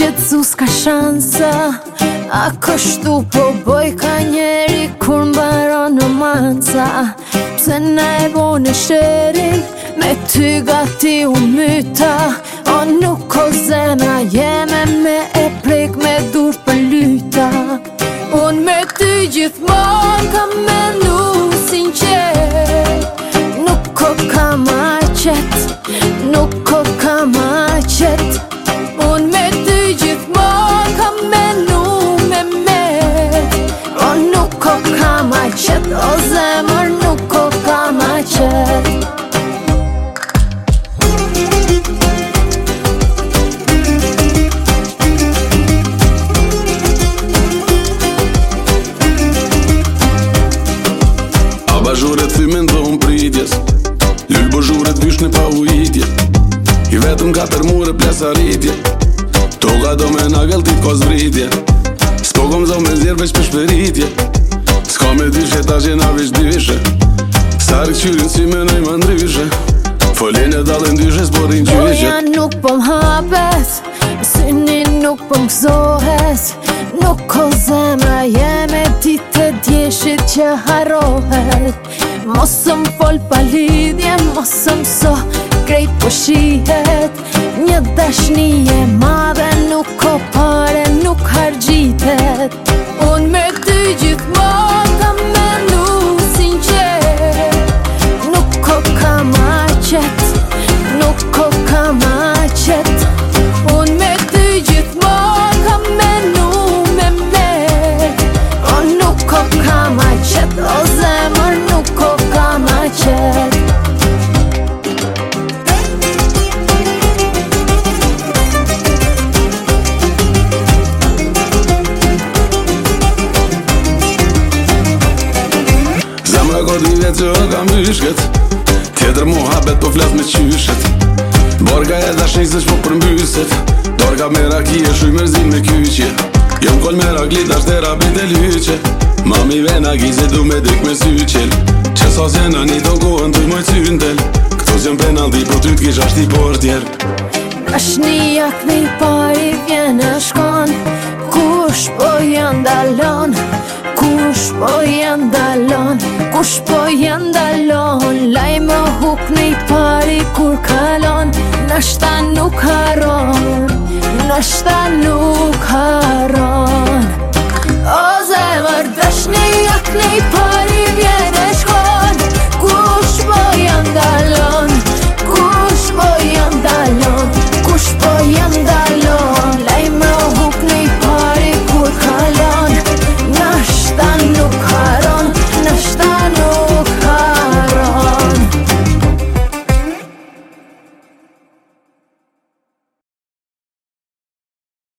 Qetsu s'ka shansa A kështu po boj ka njeri Kur mbaro në manca Pse ne e bo në shërin Me ty gati u myta A nuk o zena jeme me e prek Me dur për lyta Un me ty gjithmon ka me nu sin qet Nuk o ka ma qet Nuk o ka ma qet Un me ty zhuret si me ndonë pritjes Lullë bëzhurët zhuret në pa ujitje I vetëm ka për mure plesa rritje Toga do me në gëllë ti t'ko zvritje Sko kom zonë me zjerë veç për shperitje Sko me t'i ta që na veç dyshe Sarë këqyrin si me në më ndryshe Folin e dalën dyshe s'porin qyshe Oja nuk po m'hapes Sinin nuk po m'kzohes Nuk ko zemra jes so krejt po shihet Një dashni e madhe ko dy vjetë që kam Tjetër mu habet po flet me qyshet Borga e dash një zesh po përmbyset Dorga me raki e shuj mërzin me kyqje Jom kol me rakli dash dhe rabit e lyqje Mami vena gizit du me dik me syqil Që sa se në një do ku ndu mëj cyndel Këto penaldi po ty t'kish ashti por tjerë Ash një jak një pari vjen e shkon Kush po jen dalon Kush po jen dalon mosh po jenë dalon Laj më huk në i pari kur kalon Nështa nuk haron Nështa nuk haron O zemër dëshni jak në i pari